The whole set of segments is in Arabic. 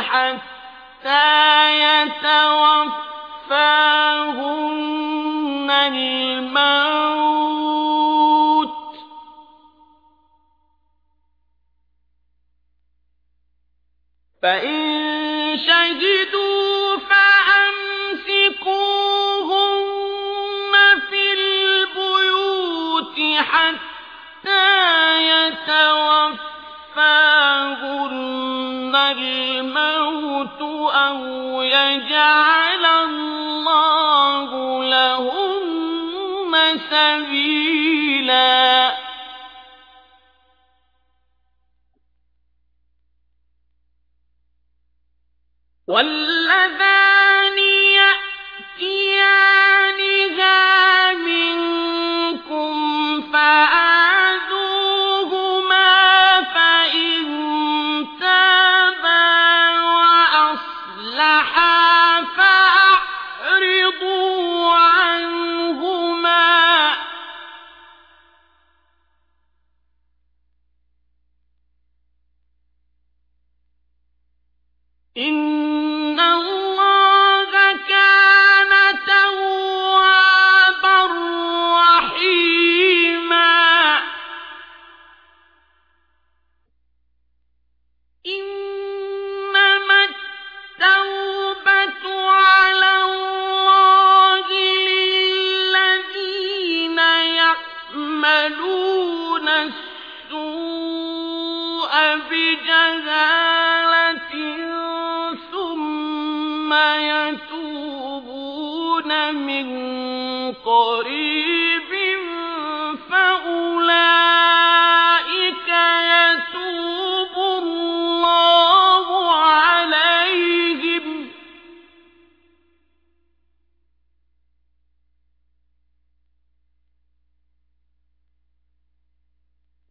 حتى يتوفاهن الموت. فإن شهدوا فأمسكوهن في البيوت حتى يتوفاهن الموت أو يجعل الله لهن سبيلا. واللذان آه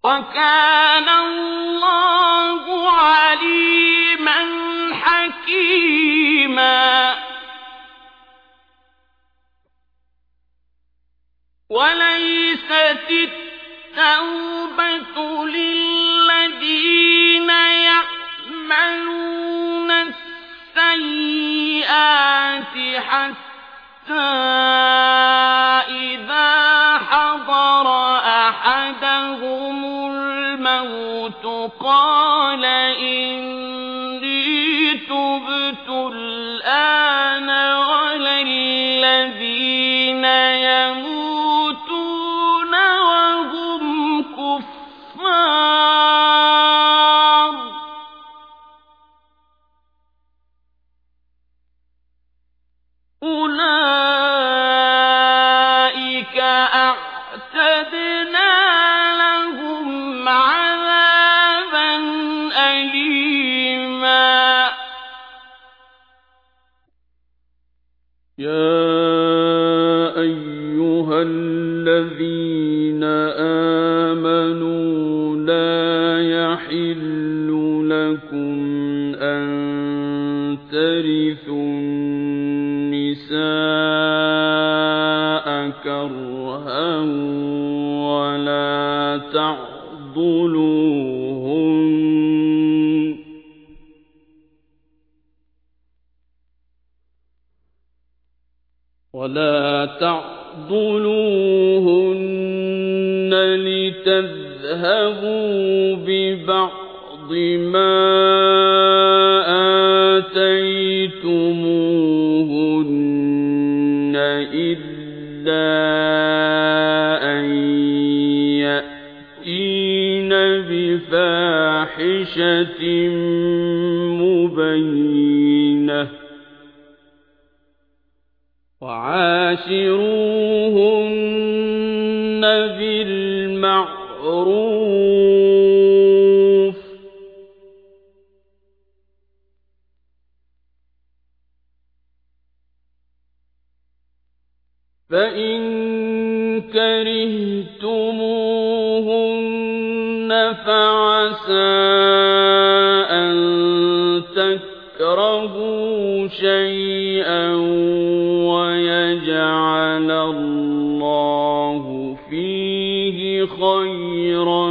وكان الله عليما حكيما. حتى إذا حضر أحدهم الموت قال إني أعتدنا لهم عذابا أليما. يا أيها الذين آمنوا لا يحل لكم أن ترثوا تعضلوهن ولا تعضلوهن لتذهبوا ببعض ما بفاحشة مبينة. وعاشروهن بالمعروف. فإن كرهتموهن فعسى أن تكرهوا شيئا ويجعل الله فيه خيرا